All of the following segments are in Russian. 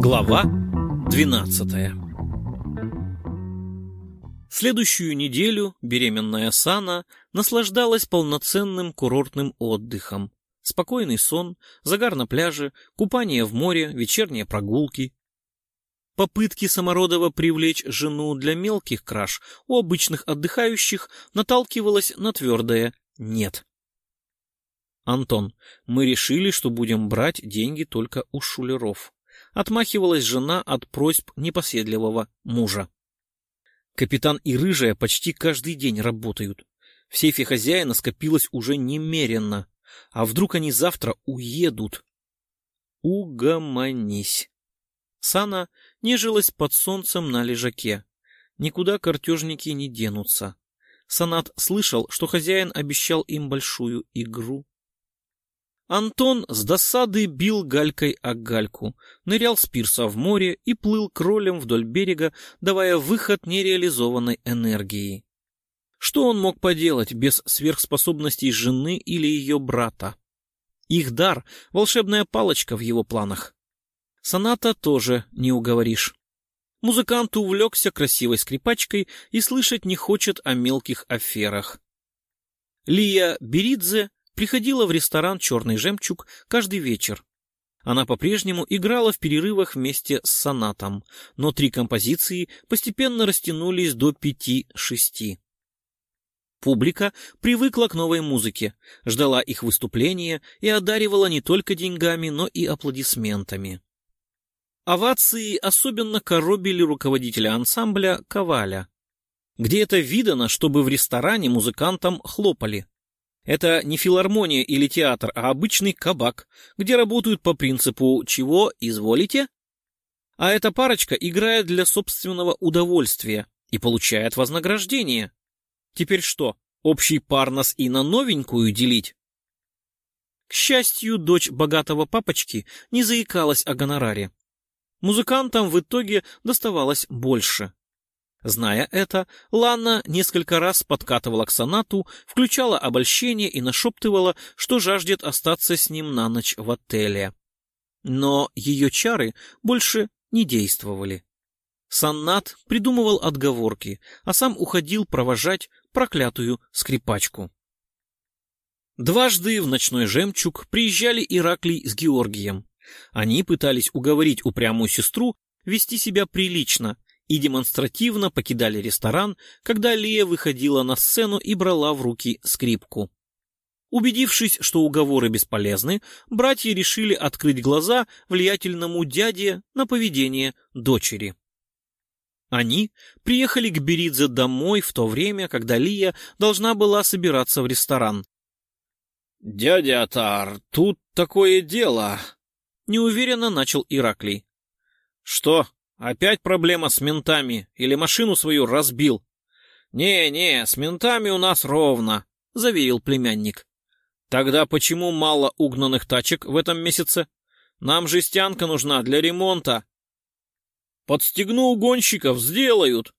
Глава 12 Следующую неделю беременная Сана наслаждалась полноценным курортным отдыхом. Спокойный сон, загар на пляже, купание в море, вечерние прогулки. Попытки Самородова привлечь жену для мелких краж у обычных отдыхающих наталкивалась на твердое «нет». «Антон, мы решили, что будем брать деньги только у шулеров», отмахивалась жена от просьб непоседливого мужа. Капитан и Рыжая почти каждый день работают. В сейфе хозяина скопилось уже немерено. А вдруг они завтра уедут? Угомонись. Сана нежилась под солнцем на лежаке. Никуда картежники не денутся. Санат слышал, что хозяин обещал им большую игру. Антон с досады бил галькой о гальку, нырял с пирса в море и плыл кролем вдоль берега, давая выход нереализованной энергии. Что он мог поделать без сверхспособностей жены или ее брата? Их дар — волшебная палочка в его планах. Соната тоже не уговоришь. Музыкант увлекся красивой скрипачкой и слышать не хочет о мелких аферах. Лия Беридзе приходила в ресторан «Черный жемчуг» каждый вечер. Она по-прежнему играла в перерывах вместе с сонатом, но три композиции постепенно растянулись до пяти-шести. Публика привыкла к новой музыке, ждала их выступления и одаривала не только деньгами, но и аплодисментами. Овации особенно коробили руководителя ансамбля Коваля. Где это видано, чтобы в ресторане музыкантам хлопали? Это не филармония или театр, а обычный кабак, где работают по принципу «чего изволите?». А эта парочка играет для собственного удовольствия и получает вознаграждение. Теперь что, общий парнос и на новенькую делить? К счастью, дочь богатого папочки не заикалась о гонораре. Музыкантам в итоге доставалось больше. Зная это, Ланна несколько раз подкатывала к сонату, включала обольщение и нашептывала, что жаждет остаться с ним на ночь в отеле. Но ее чары больше не действовали. Саннат придумывал отговорки, а сам уходил провожать проклятую скрипачку. Дважды в ночной жемчуг приезжали Ираклий с Георгием. Они пытались уговорить упрямую сестру вести себя прилично и демонстративно покидали ресторан, когда Лия выходила на сцену и брала в руки скрипку. Убедившись, что уговоры бесполезны, братья решили открыть глаза влиятельному дяде на поведение дочери. Они приехали к Беридзе домой в то время, когда Лия должна была собираться в ресторан. «Дядя Атар, тут такое дело!» неуверенно начал Ираклий. Что, опять проблема с ментами или машину свою разбил? Не-не, с ментами у нас ровно, заверил племянник. Тогда почему мало угнанных тачек в этом месяце? Нам жестянка нужна для ремонта. Подстегну угонщиков, сделают.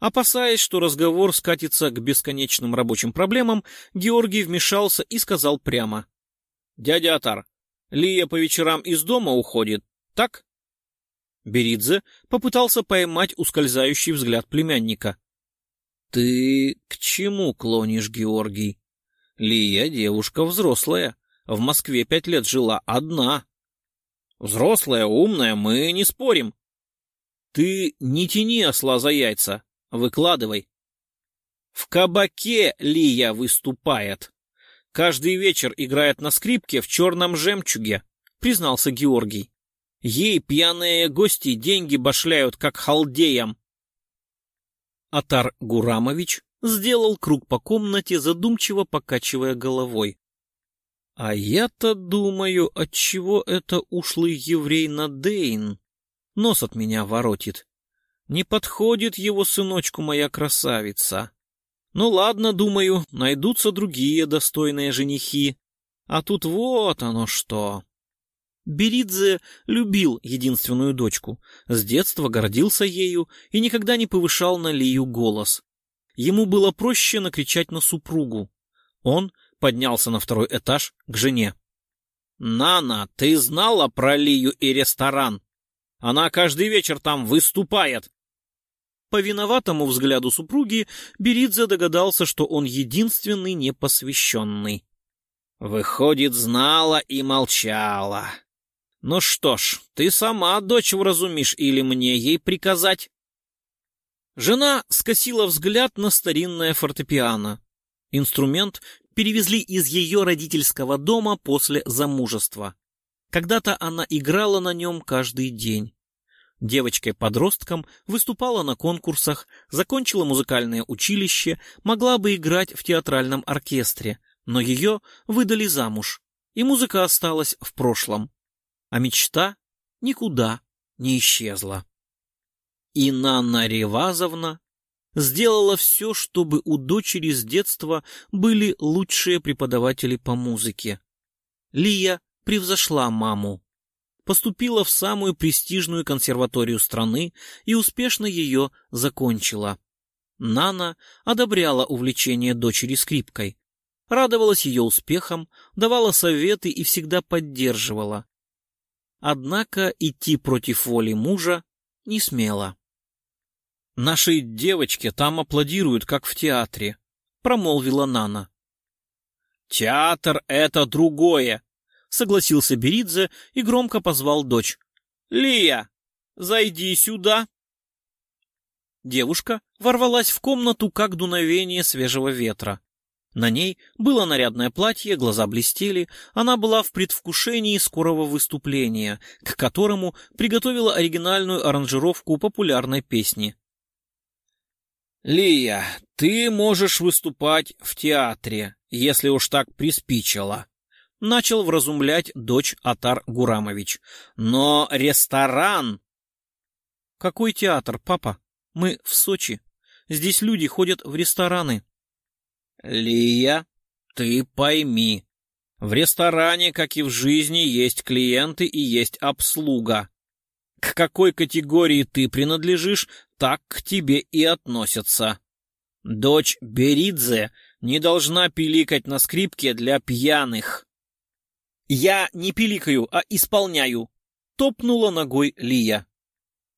Опасаясь, что разговор скатится к бесконечным рабочим проблемам, Георгий вмешался и сказал прямо. — Дядя Атар, Лия по вечерам из дома уходит, так? Беридзе попытался поймать ускользающий взгляд племянника. — Ты к чему клонишь, Георгий? Лия девушка взрослая, в Москве пять лет жила одна. Взрослая, умная, мы не спорим. Ты не тяни осла за яйца, выкладывай. В кабаке Лия выступает. Каждый вечер играет на скрипке в черном жемчуге, признался Георгий. Ей пьяные гости деньги башляют, как халдеям. Атар Гурамович сделал круг по комнате, задумчиво покачивая головой. А я-то думаю, отчего это ушлый еврей Надейн нос от меня воротит. Не подходит его сыночку моя красавица. Ну ладно, думаю, найдутся другие достойные женихи. А тут вот оно что. Беридзе любил единственную дочку, с детства гордился ею и никогда не повышал на Лию голос. Ему было проще накричать на супругу. Он поднялся на второй этаж к жене. «Нана, ты знала про Лию и ресторан? Она каждый вечер там выступает!» По виноватому взгляду супруги Беридзе догадался, что он единственный непосвященный. Выходит, знала и молчала. Ну что ж, ты сама дочь вразумишь или мне ей приказать? Жена скосила взгляд на старинное фортепиано. Инструмент перевезли из ее родительского дома после замужества. Когда-то она играла на нем каждый день. Девочкой-подростком выступала на конкурсах, закончила музыкальное училище, могла бы играть в театральном оркестре, но ее выдали замуж, и музыка осталась в прошлом. А мечта никуда не исчезла. И Нанна Ревазовна сделала все, чтобы у дочери с детства были лучшие преподаватели по музыке. Лия превзошла маму поступила в самую престижную консерваторию страны и успешно ее закончила. Нана одобряла увлечение дочери скрипкой, радовалась ее успехам, давала советы и всегда поддерживала. Однако идти против воли мужа не смела. «Нашей девочке там аплодируют, как в театре», — промолвила Нана. «Театр — это другое», согласился Беридзе и громко позвал дочь. «Лия, зайди сюда!» Девушка ворвалась в комнату, как дуновение свежего ветра. На ней было нарядное платье, глаза блестели, она была в предвкушении скорого выступления, к которому приготовила оригинальную аранжировку популярной песни. «Лия, ты можешь выступать в театре, если уж так приспичило», начал вразумлять дочь Атар Гурамович. Но ресторан... Какой театр, папа? Мы в Сочи. Здесь люди ходят в рестораны. Лия, ты пойми. В ресторане, как и в жизни, есть клиенты и есть обслуга. К какой категории ты принадлежишь, так к тебе и относятся. Дочь Беридзе не должна пиликать на скрипке для пьяных. «Я не пиликаю, а исполняю», — топнула ногой Лия.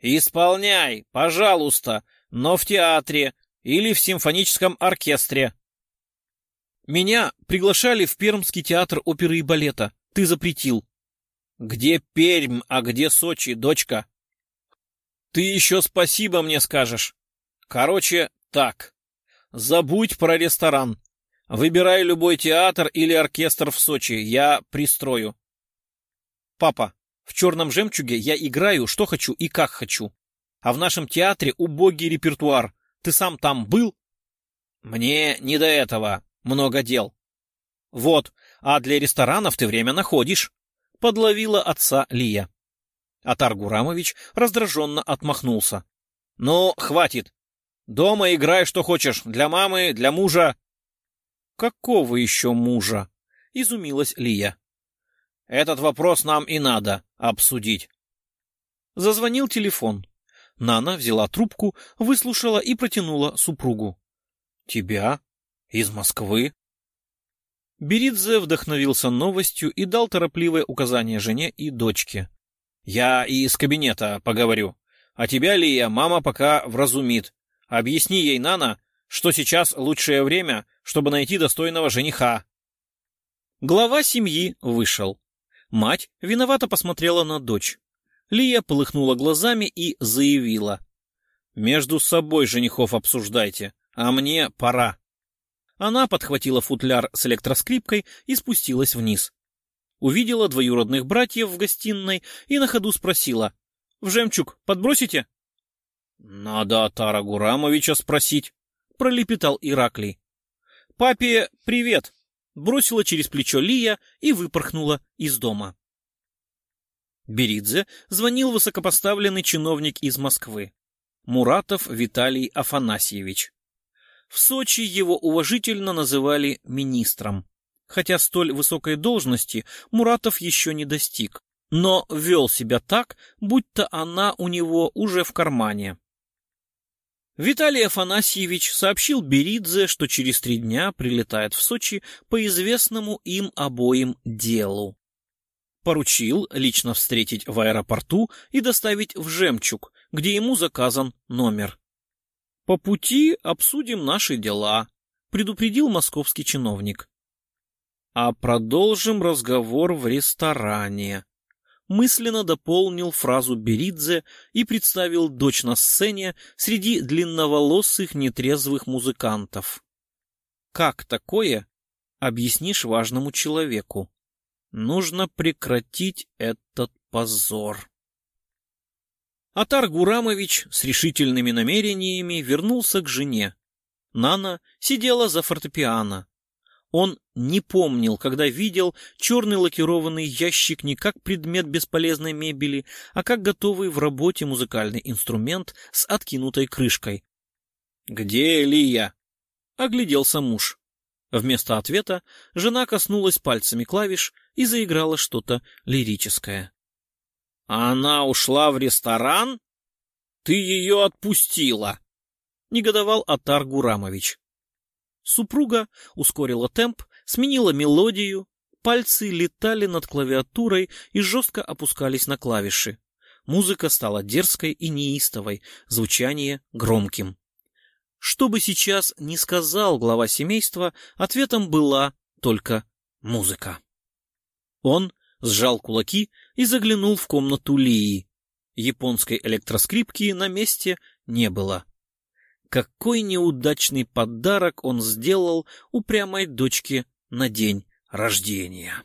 «Исполняй, пожалуйста, но в театре или в симфоническом оркестре». «Меня приглашали в Пермский театр оперы и балета. Ты запретил». «Где Пермь, а где Сочи, дочка?» «Ты еще спасибо мне скажешь. Короче, так. Забудь про ресторан. Выбирай любой театр или оркестр в Сочи, я пристрою. Папа, в «Черном жемчуге» я играю, что хочу и как хочу. А в нашем театре убогий репертуар. Ты сам там был? Мне не до этого. Много дел. Вот, а для ресторанов ты время находишь. Подловила отца Лия. Атар Гурамович раздраженно отмахнулся. Ну, хватит. Дома играй, что хочешь. Для мамы, для мужа. «Какого еще мужа?» — изумилась Лия. «Этот вопрос нам и надо обсудить». Зазвонил телефон. Нана взяла трубку, выслушала и протянула супругу. «Тебя? Из Москвы?» Беридзе вдохновился новостью и дал торопливое указание жене и дочке. «Я и из кабинета поговорю. А тебя, Лия, мама пока вразумит. Объясни ей, Нана, что сейчас лучшее время, чтобы найти достойного жениха. Глава семьи вышел. Мать виновато посмотрела на дочь. Лия полыхнула глазами и заявила. «Между собой женихов обсуждайте, а мне пора». Она подхватила футляр с электроскрипкой и спустилась вниз. Увидела двоюродных братьев в гостиной и на ходу спросила. «В жемчуг подбросите?» «Надо Тара Гурамовича спросить», — пролепетал Ираклий. «Папе привет!» — бросила через плечо Лия и выпорхнула из дома. Беридзе звонил высокопоставленный чиновник из Москвы. Муратов Виталий Афанасьевич. В Сочи его уважительно называли министром, хотя столь высокой должности Муратов еще не достиг, но вел себя так, будто она у него уже в кармане. Виталий Афанасьевич сообщил Беридзе, что через три дня прилетает в Сочи по известному им обоим делу. Поручил лично встретить в аэропорту и доставить в «Жемчуг», где ему заказан номер. «По пути обсудим наши дела», — предупредил московский чиновник. «А продолжим разговор в ресторане», мысленно дополнил фразу Беридзе и представил дочь на сцене среди длинноволосых нетрезвых музыкантов. Как такое объяснишь важному человеку? Нужно прекратить этот позор. Атар Гурамович с решительными намерениями вернулся к жене. Нана сидела за фортепиано. Он не помнил, когда видел черный лакированный ящик не как предмет бесполезной мебели, а как готовый в работе музыкальный инструмент с откинутой крышкой. «Где Лия?» — огляделся муж. Вместо ответа жена коснулась пальцами клавиш и заиграла что-то лирическое. «Она ушла в ресторан? Ты ее отпустила!» — негодовал Атар Гурамович. Супруга ускорила темп, сменила мелодию, пальцы летали над клавиатурой и жестко опускались на клавиши. Музыка стала дерзкой и неистовой, звучание громким. Что бы сейчас ни сказал глава семейства, ответом была только музыка. Он сжал кулаки и заглянул в комнату Лии. Японской электроскрипки на месте не было. Какой неудачный подарок он сделал упрямой дочке на день рождения.